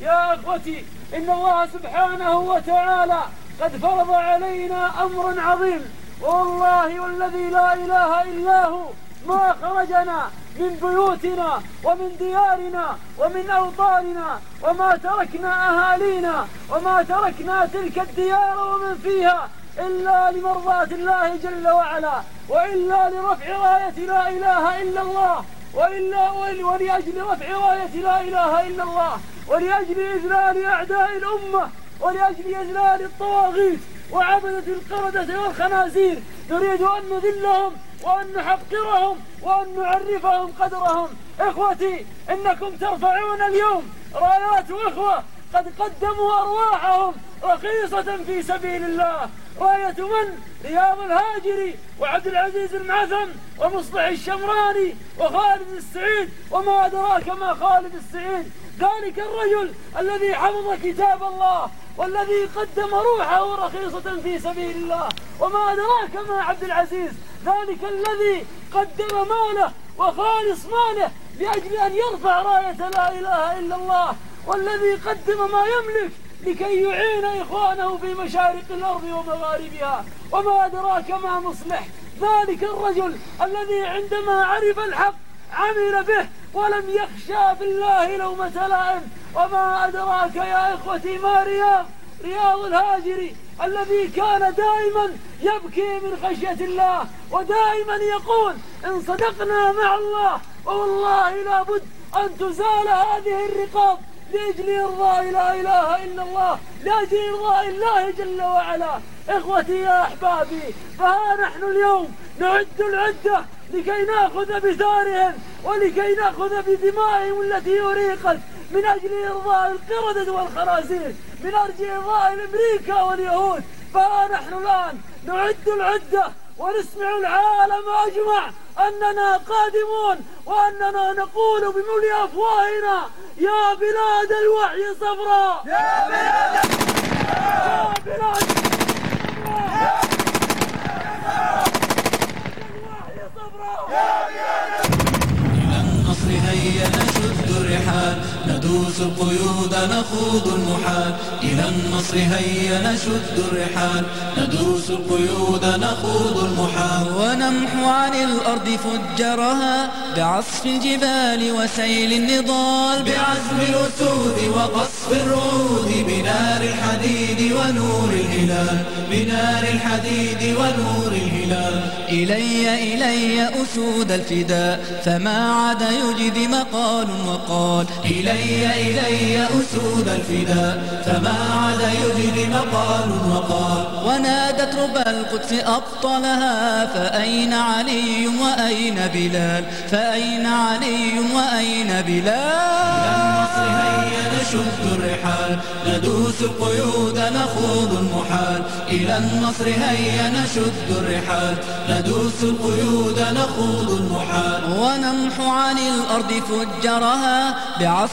يا أخوتي إن الله سبحانه وتعالى قد فرض علينا أمرا عظيم. والله والذي لا إله إلا هو ما خرجنا من بيوتنا ومن ديارنا ومن أوطاننا وما تركنا أهالينا وما تركنا تلك الديار ومن فيها إلا لمرضاة الله جل وعلا وإلا لرفع راية لا إله إلا الله. وإلا ولأجل رفع راية لا إله إلا الله ولأجل إذلال أعداء الأمة ولأجل إذلال الطواغيت وعبدة القردة والخنازير نريد أن نذلهم وأن نحقرهم وأن نعرفهم قدرهم. إخوتي إنكم ترفعون اليوم. رأيات إخوة قد قدموا أرواحهم رخيصة في سبيل الله. راية من؟ رياض الهاجري وعبد العزيز المعثم ومصلح الشمراني وخالد السعيد وما أدراك ما خالد السعيد. ذلك الرجل الذي حفظ كتاب الله والذي قدم روحه رخيصة في سبيل الله. وما أدراك ما عبد العزيز. ذلك الذي قدم ماله وخالص ماله لأجل أن يرفع راية لا إله إلا الله. والذي قدم ما يملك لكي يعين إخوانه في مشارق الأرض ومغاربها. وما أدراك ما مصلح. ذلك الرجل الذي عندما عرف الحق عمل به ولم يخشى بالله لومة لائم. وما أدراك يا إخوتي ما رياض؟ رياض الهاجري الذي كان دائما يبكي من خشية الله ودائما يقول إن صدقنا مع الله والله لابد أن تزال هذه الرقاب. لأجل إرضاء لا إله إلا الله لأجل إرضاء الله جل وعلا. إخوتي يا أحبابي فها نحن اليوم نعد العدة لكي نأخذ بثارهم ولكي نأخذ بدمائهم التي أريقت من أجل إرضاء القردة والخنازير من أجل إرضاء أمريكا واليهود. فها نحن الآن نعد العدة ونسمع العالم أجمع. أننا قادمون وأننا نقول بملء أفواهنا يا بلاد الوحي صفراء يا بلاد يا بلاد الوحي صفراء يا بلاد إلى النصر هيا نشد الرحال ندوس القيود نخوض المحال إلى النصر هيا نشد الرحال ندوس القيود نخوض المحال ونمحو عن الأرض فجرها بعصف الجبال وسيل النضال بعزم الأسود وقصف الرعود بنار الحديد ونور الهلال بنار الحديد ونور الهلال. إلي إلي أسود الفداء فما عاد يجدي مقال وقال. إلي إلي أسود الفداء فما عاد يجدي مقال وقال ونادت ربى القدس أبطلها فأين علي وأين بلال؟ فأين علي وأين بلال؟ النصر هيا نشد الرحال ندوس القيود نخوض المحال. إلى النصر هيا نشد الرحال ندوس القيود نخوض المحال. ونمحو عن الأرض فجرها بعصف